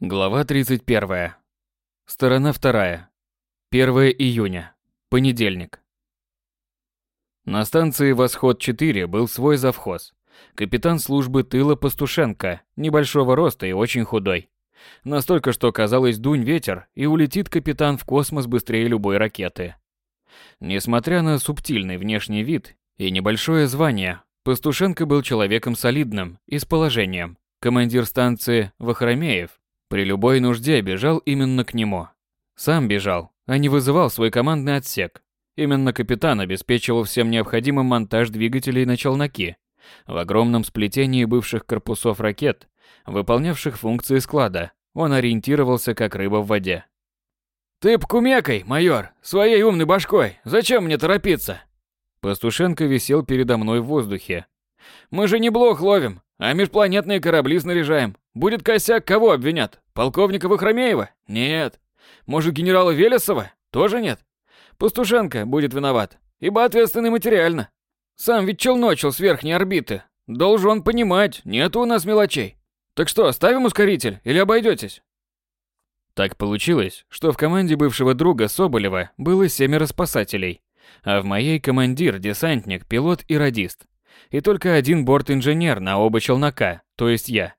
Глава 31. Сторона 2. 1 июня. Понедельник. На станции «Восход-4» был свой завхоз. Капитан службы тыла Пастушенко, небольшого роста и очень худой. Настолько, что казалось дунь ветер, и улетит капитан в космос быстрее любой ракеты. Несмотря на субтильный внешний вид и небольшое звание, Пастушенко был человеком солидным и с положением. Командир станции Вахромеев при любой нужде бежал именно к нему. Сам бежал, а не вызывал свой командный отсек. Именно капитан обеспечивал всем необходимым монтаж двигателей на челноки в огромном сплетении бывших корпусов ракет, выполнявших функции склада. Он ориентировался как рыба в воде. «Ты покумекай, майор, своей умной башкой. Зачем мне торопиться?» Пастушенко висел передо мной в воздухе. «Мы же не блох ловим, а межпланетные корабли снаряжаем. Будет косяк, кого обвинят? Полковника Вахромеева? Нет. Может, генерала Велесова? Тоже нет. Пастушенко будет виноват, ибо ответственный материально. Сам ведь челночил с верхней орбиты. Должен он понимать, нету у нас мелочей. Так что, ставим ускоритель или обойдетесь? Так получилось, что в команде бывшего друга Соболева было семеро спасателей, а в моей командир, десантник, пилот и радист. И только один борт-инженер на оба челнока, то есть я.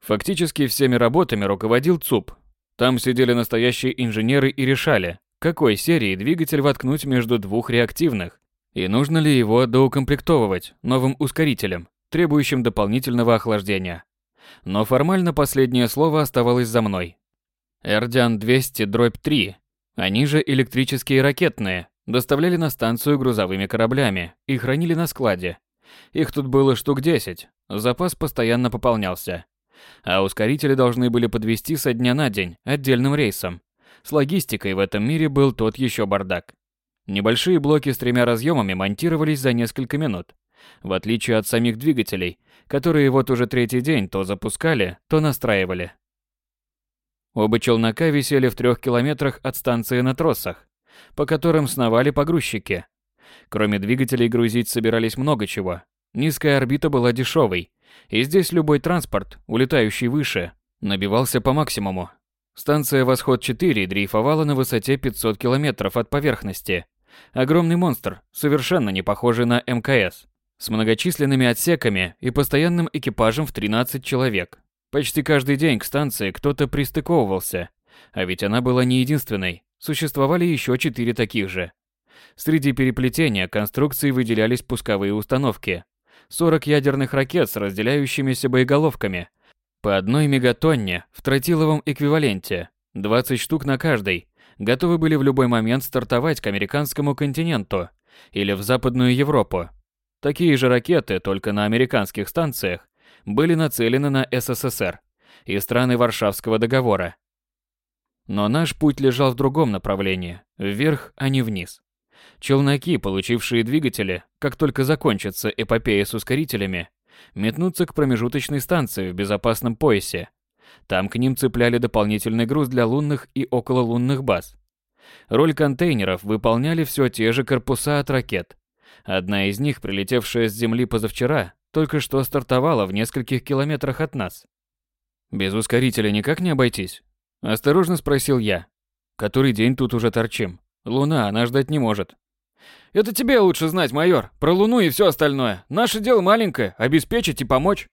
Фактически всеми работами руководил ЦУП. Там сидели настоящие инженеры и решали, какой серии двигатель воткнуть между двух реактивных, и нужно ли его доукомплектовывать новым ускорителем, требующим дополнительного охлаждения. Но формально последнее слово оставалось за мной. Эрдиан 200 дробь 3, они же электрические ракетные, доставляли на станцию грузовыми кораблями и хранили на складе. Их тут было штук 10, запас постоянно пополнялся а ускорители должны были подвести со дня на день отдельным рейсом. С логистикой в этом мире был тот еще бардак. Небольшие блоки с тремя разъемами монтировались за несколько минут, в отличие от самих двигателей, которые вот уже третий день то запускали, то настраивали. Оба челнока висели в трех километрах от станции на тросах, по которым сновали погрузчики. Кроме двигателей грузить собирались много чего. Низкая орбита была дешевой, и здесь любой транспорт, улетающий выше, набивался по максимуму. Станция «Восход-4» дрейфовала на высоте 500 километров от поверхности. Огромный монстр, совершенно не похожий на МКС, с многочисленными отсеками и постоянным экипажем в 13 человек. Почти каждый день к станции кто-то пристыковывался, а ведь она была не единственной, существовали еще четыре таких же. Среди переплетения конструкций выделялись пусковые установки, 40 ядерных ракет с разделяющимися боеголовками, по одной мегатонне в тротиловом эквиваленте, 20 штук на каждой, готовы были в любой момент стартовать к американскому континенту или в Западную Европу. Такие же ракеты, только на американских станциях, были нацелены на СССР и страны Варшавского договора. Но наш путь лежал в другом направлении, вверх, а не вниз. Челноки, получившие двигатели, как только закончится эпопея с ускорителями, метнутся к промежуточной станции в безопасном поясе. Там к ним цепляли дополнительный груз для лунных и окололунных баз. Роль контейнеров выполняли все те же корпуса от ракет. Одна из них, прилетевшая с Земли позавчера, только что стартовала в нескольких километрах от нас. «Без ускорителя никак не обойтись?» – осторожно спросил я. «Который день тут уже торчим. Луна, она ждать не может». Это тебе лучше знать, майор, про Луну и все остальное. Наше дело маленькое – обеспечить и помочь.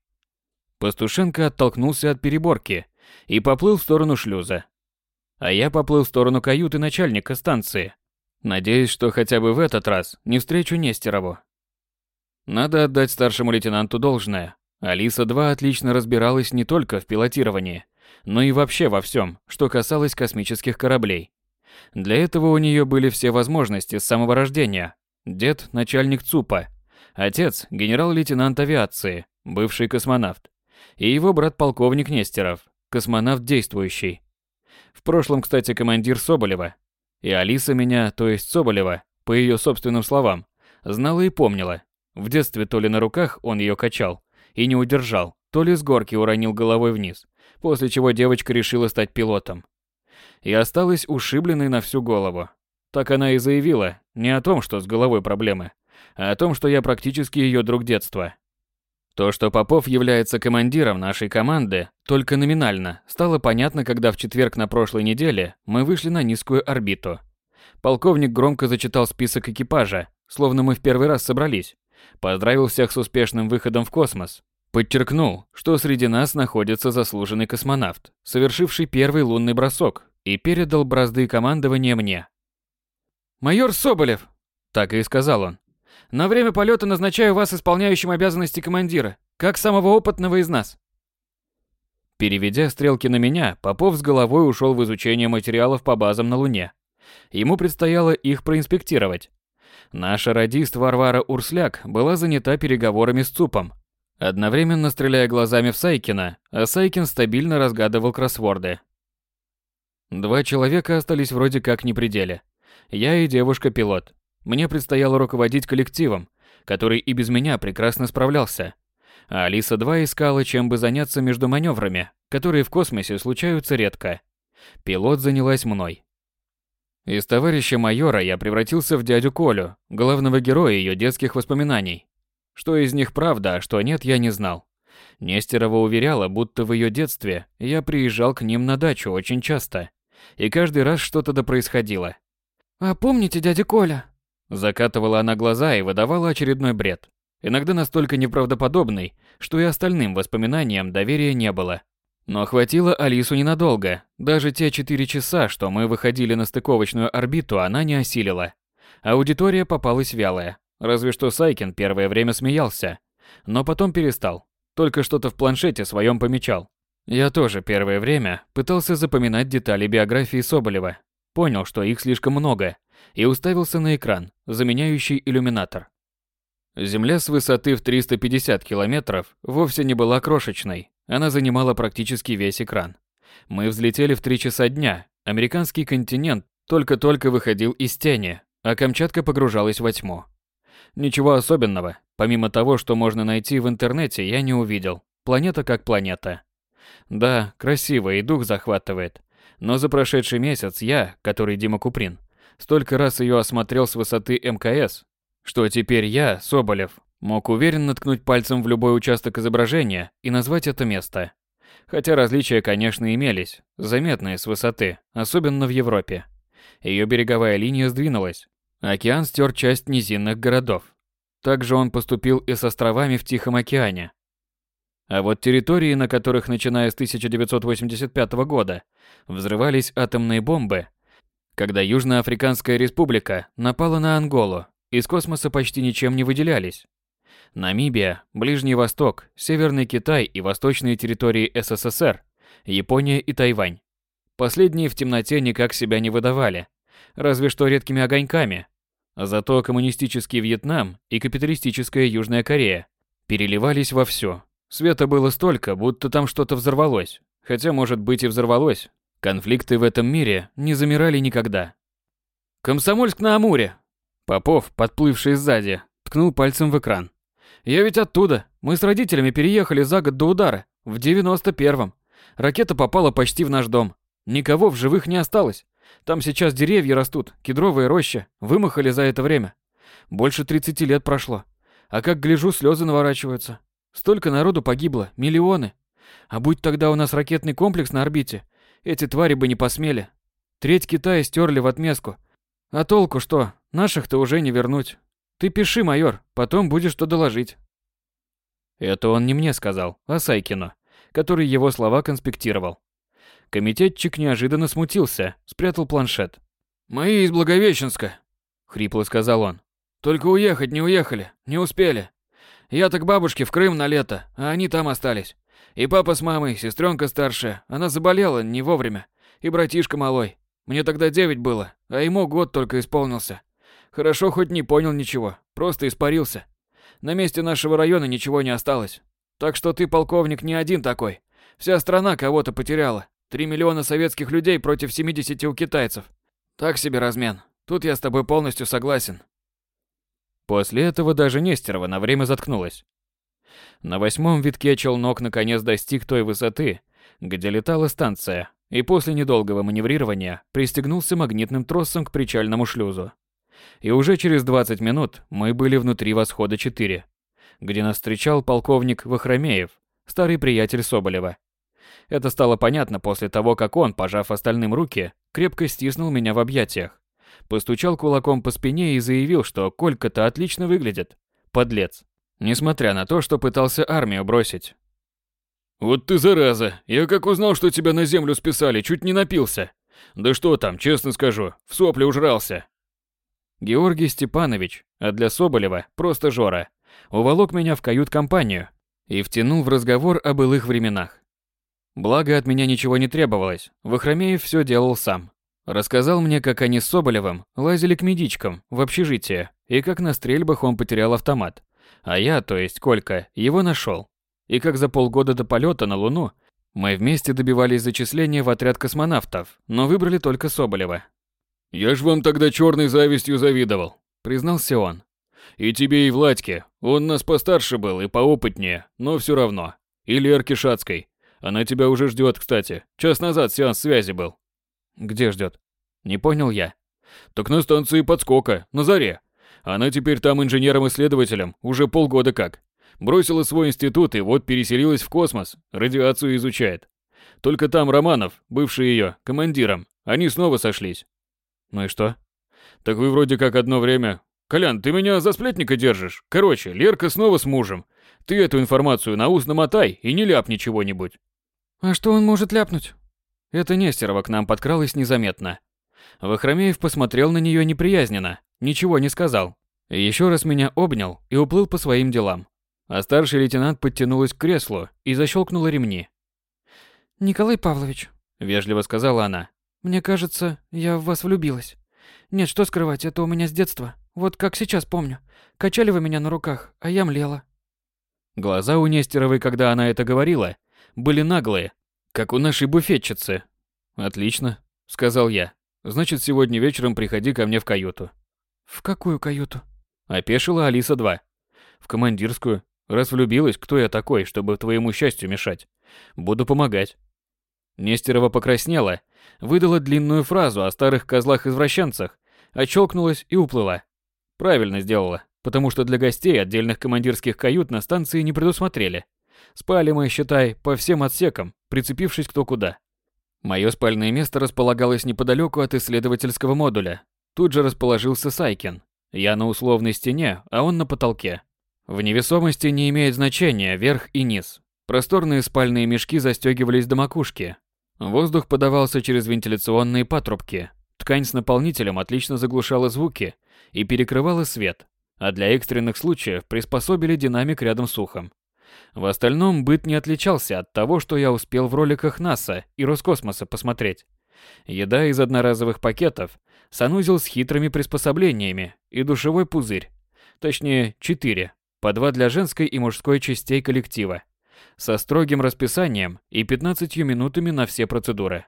Пастушенко оттолкнулся от переборки и поплыл в сторону шлюза. А я поплыл в сторону каюты начальника станции, надеясь, что хотя бы в этот раз не встречу Нестерову. Надо отдать старшему лейтенанту должное. Алиса-2 отлично разбиралась не только в пилотировании, но и вообще во всем, что касалось космических кораблей. Для этого у нее были все возможности с самого рождения. Дед – начальник ЦУПа, отец – генерал-лейтенант авиации, бывший космонавт, и его брат-полковник Нестеров, космонавт действующий. В прошлом, кстати, командир Соболева. И Алиса меня, то есть Соболева, по ее собственным словам, знала и помнила. В детстве то ли на руках он ее качал и не удержал, то ли с горки уронил головой вниз, после чего девочка решила стать пилотом и осталась ушибленной на всю голову. Так она и заявила, не о том, что с головой проблемы, а о том, что я практически ее друг детства. То, что Попов является командиром нашей команды, только номинально, стало понятно, когда в четверг на прошлой неделе мы вышли на низкую орбиту. Полковник громко зачитал список экипажа, словно мы в первый раз собрались. Поздравил всех с успешным выходом в космос. Подчеркнул, что среди нас находится заслуженный космонавт, совершивший первый лунный бросок, и передал бразды командования мне. «Майор Соболев!» – так и сказал он. На время полета назначаю вас исполняющим обязанности командира, как самого опытного из нас. Переведя стрелки на меня, Попов с головой ушел в изучение материалов по базам на Луне. Ему предстояло их проинспектировать. Наша радист Варвара Урсляк была занята переговорами с ЦУПом, одновременно стреляя глазами в Сайкина, а Сайкин стабильно разгадывал кроссворды. Два человека остались вроде как не пределе. Я и девушка-пилот. Мне предстояло руководить коллективом, который и без меня прекрасно справлялся. А Алиса-2 искала, чем бы заняться между маневрами, которые в космосе случаются редко. Пилот занялась мной. Из товарища майора я превратился в дядю Колю, главного героя ее детских воспоминаний. Что из них правда, а что нет, я не знал. Нестерова уверяла, будто в ее детстве я приезжал к ним на дачу очень часто, и каждый раз что-то да происходило. «А помните, дядя Коля?» Закатывала она глаза и выдавала очередной бред. Иногда настолько неправдоподобный, что и остальным воспоминаниям доверия не было. Но хватило Алису ненадолго. Даже те четыре часа, что мы выходили на стыковочную орбиту, она не осилила. Аудитория попалась вялая. Разве что Сайкин первое время смеялся. Но потом перестал. Только что-то в планшете своем помечал. Я тоже первое время пытался запоминать детали биографии Соболева. Понял, что их слишком много, и уставился на экран, заменяющий иллюминатор. Земля с высоты в 350 километров вовсе не была крошечной, она занимала практически весь экран. Мы взлетели в 3 часа дня, американский континент только-только выходил из тени, а Камчатка погружалась во тьму. Ничего особенного, помимо того, что можно найти в интернете, я не увидел. Планета как планета. Да, красиво и дух захватывает. Но за прошедший месяц я, который Дима Куприн, столько раз ее осмотрел с высоты МКС, что теперь я, Соболев, мог уверенно ткнуть пальцем в любой участок изображения и назвать это место. Хотя различия, конечно, имелись, заметные с высоты, особенно в Европе. Ее береговая линия сдвинулась. Океан стер часть низинных городов. Также он поступил и с островами в Тихом океане. А вот территории, на которых начиная с 1985 года взрывались атомные бомбы, когда Южноафриканская республика напала на Анголу, из космоса почти ничем не выделялись. Намибия, Ближний Восток, Северный Китай и восточные территории СССР, Япония и Тайвань. Последние в темноте никак себя не выдавали, разве что редкими огоньками. Зато коммунистический Вьетнам и капиталистическая Южная Корея переливались вовсю. Света было столько, будто там что-то взорвалось. Хотя, может быть, и взорвалось, Конфликты в этом мире не замирали никогда. «Комсомольск на Амуре!» Попов, подплывший сзади, ткнул пальцем в экран. «Я ведь оттуда. Мы с родителями переехали за год до удара, в 91-м. Ракета попала почти в наш дом. Никого в живых не осталось. Там сейчас деревья растут, кедровые рощи, вымахали за это время. Больше 30 лет прошло. А как гляжу, слезы наворачиваются. Столько народу погибло, миллионы. А будь тогда у нас ракетный комплекс на орбите, эти твари бы не посмели. Треть Китая стерли в отместку. А толку что? Наших-то уже не вернуть. Ты пиши, майор, потом будешь что доложить. Это он не мне сказал, а Сайкину, который его слова конспектировал. Комитетчик неожиданно смутился, спрятал планшет. «Мои из Благовещенска», — хрипло сказал он. «Только уехать не уехали, не успели. Я так бабушке в Крым на лето, а они там остались. И папа с мамой, сестренка старшая, она заболела не вовремя. И братишка малой. Мне тогда девять было, а ему год только исполнился. Хорошо хоть не понял ничего, просто испарился. На месте нашего района ничего не осталось. Так что ты, полковник, не один такой. Вся страна кого-то потеряла. Три миллиона советских людей против 70 у китайцев. Так себе размен. Тут я с тобой полностью согласен. После этого даже Нестерова на время заткнулась. На восьмом витке челнок наконец достиг той высоты, где летала станция, и после недолгого маневрирования пристегнулся магнитным тросом к причальному шлюзу. И уже через 20 минут мы были внутри восхода 4. где нас встречал полковник Вахромеев, старый приятель Соболева. Это стало понятно после того, как он, пожав остальным руки, крепко стиснул меня в объятиях, постучал кулаком по спине и заявил, что Колька-то отлично выглядит. Подлец. Несмотря на то, что пытался армию бросить. «Вот ты зараза! Я как узнал, что тебя на землю списали, чуть не напился. Да что там, честно скажу, в сопли ужрался». Георгий Степанович, а для Соболева просто Жора, уволок меня в кают-компанию и втянул в разговор о былых временах. Благо от меня ничего не требовалось, Вахромеев все делал сам. Рассказал мне, как они с Соболевым лазили к медичкам в общежитие, и как на стрельбах он потерял автомат. А я, то есть Колька, его нашел. И как за полгода до полета на Луну мы вместе добивались зачисления в отряд космонавтов, но выбрали только Соболева. «Я ж вам тогда черной завистью завидовал», — признался он. «И тебе, и Владьке. Он нас постарше был и поопытнее, но все равно. И Лерке Шацкой. Она тебя уже ждет, кстати. Час назад сеанс связи был». «Где ждет? Не понял я. «Так на станции подскока, на заре. Она теперь там инженером-исследователем, уже полгода как. Бросила свой институт и вот переселилась в космос, радиацию изучает. Только там Романов, бывший ее, командиром, они снова сошлись. Ну и что? Так вы вроде как одно время... Колян, ты меня за сплетника держишь? Короче, Лерка снова с мужем. Ты эту информацию на ус намотай и не ляпни чего-нибудь. А что он может ляпнуть? Это Нестерова к нам подкралась незаметно. Вахромеев посмотрел на нее неприязненно, ничего не сказал. Еще раз меня обнял и уплыл по своим делам. А старший лейтенант подтянулась к креслу и защелкнула ремни. «Николай Павлович», — вежливо сказала она, — «мне кажется, я в вас влюбилась. Нет, что скрывать, это у меня с детства. Вот как сейчас помню. Качали вы меня на руках, а я млела». Глаза у Нестеровой, когда она это говорила, были наглые, как у нашей буфетчицы. «Отлично», — сказал я. «Значит, сегодня вечером приходи ко мне в каюту». «В какую каюту?» Опешила Алиса-2. «В командирскую. Раз влюбилась, кто я такой, чтобы твоему счастью мешать? Буду помогать. Нестерова покраснела, выдала длинную фразу о старых козлах-извращенцах, очелкнулась и уплыла. Правильно сделала, потому что для гостей отдельных командирских кают на станции не предусмотрели. Спали мы, считай, по всем отсекам, прицепившись кто куда. Мое спальное место располагалось неподалеку от исследовательского модуля. Тут же расположился Сайкин. Я на условной стене, а он на потолке. В невесомости не имеет значения верх и низ. Просторные спальные мешки застегивались до макушки. Воздух подавался через вентиляционные патрубки. Ткань с наполнителем отлично заглушала звуки и перекрывала свет, а для экстренных случаев приспособили динамик рядом с ухом. В остальном быт не отличался от того, что я успел в роликах НАСА и Роскосмоса посмотреть. Еда из одноразовых пакетов, санузел с хитрыми приспособлениями и душевой пузырь. Точнее, четыре, по два для женской и мужской частей коллектива, со строгим расписанием и 15 минутами на все процедуры.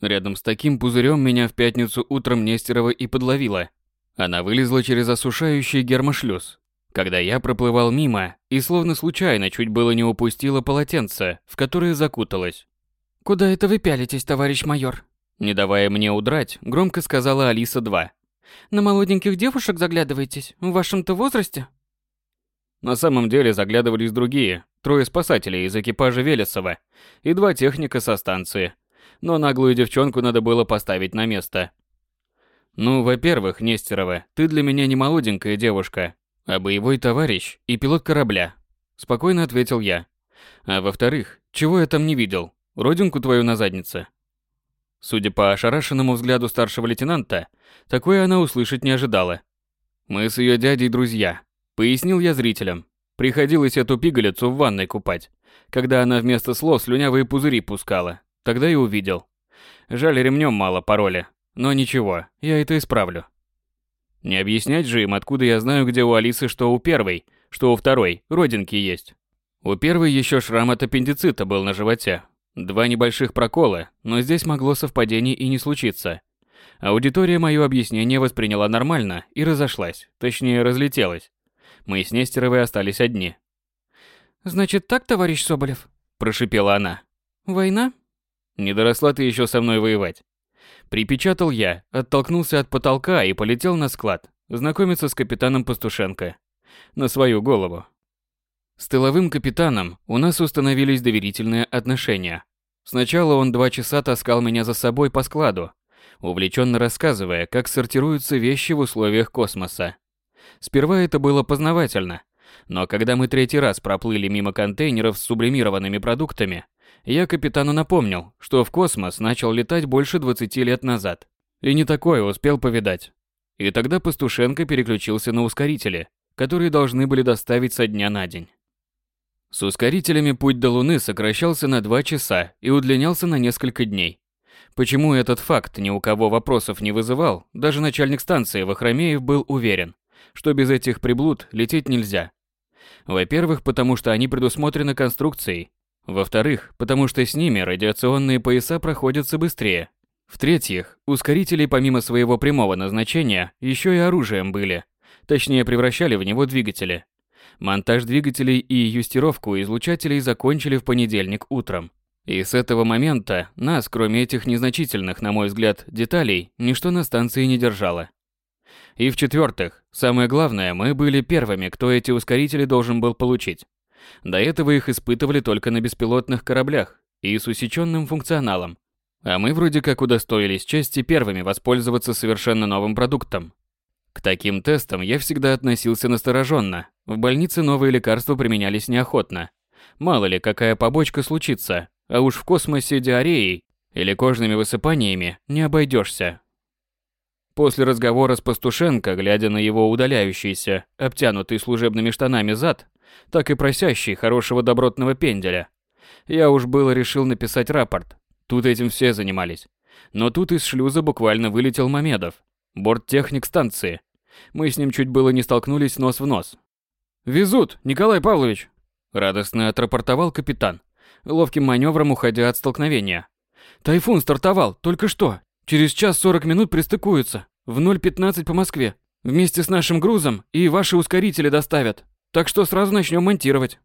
Рядом с таким пузырем меня в пятницу утром Нестерова и подловила. Она вылезла через осушающий гермошлюз, когда я проплывал мимо и словно случайно чуть было не упустила полотенце, в которое закуталась. «Куда это вы пялитесь, товарищ майор?» Не давая мне удрать, громко сказала Алиса-2. «На молоденьких девушек заглядываетесь? В вашем-то возрасте?» На самом деле заглядывались другие, трое спасателей из экипажа Велесова и два техника со станции. Но наглую девчонку надо было поставить на место. Ну, во-первых, Нестерова, ты для меня не молоденькая девушка, а боевой товарищ и пилот корабля. Спокойно ответил я. А во-вторых, чего я там не видел? Родинку твою на заднице. Судя по ошарашенному взгляду старшего лейтенанта, такое она услышать не ожидала. Мы с ее дядей друзья, Пояснил я зрителям. Приходилось эту пигалицу в ванной купать, когда она вместо слов слюнявые пузыри пускала. Тогда и увидел. Жаль, ремнем мало пароля. Но ничего, я это исправлю. Не объяснять же им, откуда я знаю, где у Алисы что у первой, что у второй, родинки есть. У первой еще шрам от аппендицита был на животе. Два небольших прокола, но здесь могло совпадение и не случиться. Аудитория мое объяснение восприняла нормально и разошлась, точнее разлетелась. Мы с Нестеровой остались одни. «Значит так, товарищ Соболев?» – прошипела она. «Война?» «Не доросла ты еще со мной воевать». Припечатал я, оттолкнулся от потолка и полетел на склад, знакомиться с капитаном Пастушенко. На свою голову. С тыловым капитаном у нас установились доверительные отношения. Сначала он два часа таскал меня за собой по складу, увлеченно рассказывая, как сортируются вещи в условиях космоса. Сперва это было познавательно, но когда мы третий раз проплыли мимо контейнеров с сублимированными продуктами, я капитану напомнил, что в космос начал летать больше 20 лет назад. И не такое успел повидать. И тогда Пастушенко переключился на ускорители, которые должны были доставить со дня на день. С ускорителями путь до Луны сокращался на 2 часа и удлинялся на несколько дней. Почему этот факт ни у кого вопросов не вызывал, даже начальник станции Вахромеев был уверен, что без этих приблуд лететь нельзя. Во-первых, потому что они предусмотрены конструкцией. Во-вторых, потому что с ними радиационные пояса проходятся быстрее. В-третьих, ускорители помимо своего прямого назначения еще и оружием были. Точнее, превращали в него двигатели. Монтаж двигателей и юстировку излучателей закончили в понедельник утром. И с этого момента нас, кроме этих незначительных, на мой взгляд, деталей, ничто на станции не держало. И в-четвертых, самое главное, мы были первыми, кто эти ускорители должен был получить. До этого их испытывали только на беспилотных кораблях и с усеченным функционалом. А мы вроде как удостоились чести первыми воспользоваться совершенно новым продуктом. К таким тестам я всегда относился настороженно. В больнице новые лекарства применялись неохотно. Мало ли, какая побочка случится, а уж в космосе диареей или кожными высыпаниями не обойдешься. После разговора с Пастушенко, глядя на его удаляющийся, обтянутый служебными штанами зад, так и просящий хорошего добротного пенделя, я уж было решил написать рапорт. Тут этим все занимались. Но тут из шлюза буквально вылетел Мамедов, борттехник станции. Мы с ним чуть было не столкнулись нос в нос. «Везут, Николай Павлович!» Радостно отрапортовал капитан, ловким маневром уходя от столкновения. «Тайфун стартовал, только что. Через час 40 минут пристыкуются. В 0.15 по Москве. Вместе с нашим грузом и ваши ускорители доставят. Так что сразу начнем монтировать.